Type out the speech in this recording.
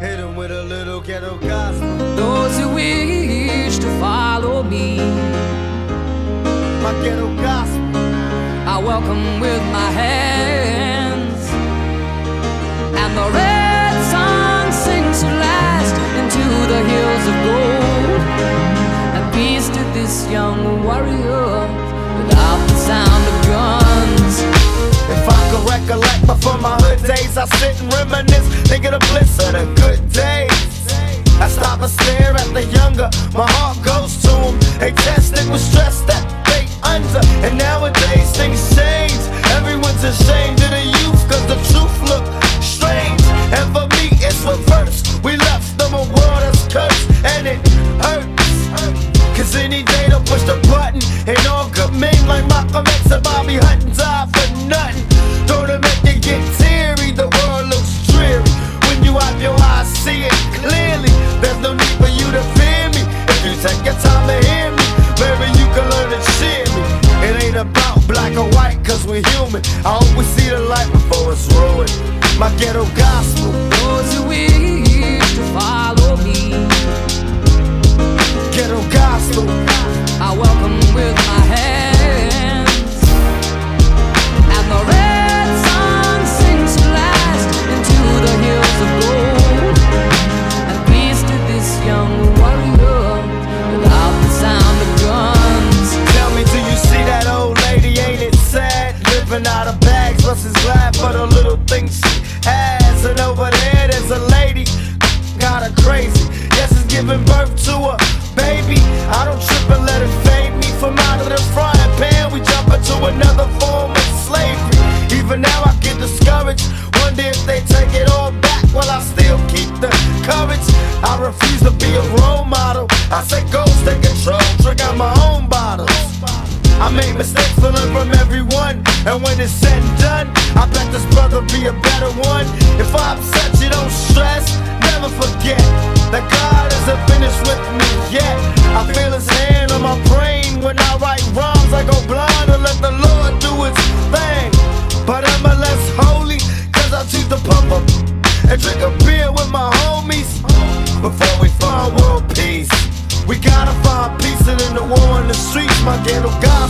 with a little ghetto gospel. Those who wish to follow me, My ghetto gospel. I welcome with my hands. Recollect before my hood days, I sit and reminisce, think of bliss of the good days. I stop and stare at the younger, my heart goes to them. They tested with stress that they under, and nowadays things change. Everyone's ashamed of the youth, cause the truth look strange. And for me, it's reverse. We left them a world that's cursed, and it hurts. Cause any day they'll push the button, and all good men like Malcolm X and Bobby Hutton die for nothing. Get teary? The world looks dreary. When you have your eyes, see it clearly. There's no need for you to fear me. If you take your time to hear me, maybe you can learn to cheer me. It ain't about black or white, cause we're human. I we see the light before it's ruined. My ghetto gospel, bags, plus is glad for the little things she has. And over there, there's a lady, got her crazy. Yes, it's giving birth to a And when it's said and done, I bet this brother be a better one. If I upset you, don't stress. Never forget that God isn't finished with me yet. I feel his hand on my brain when I write rhymes. I go blind and let the Lord do his thing. But I'm a less holy, cause I choose to pump up and drink a beer with my homies before we find world peace. We gotta find peace in the war in the streets, my ghetto God.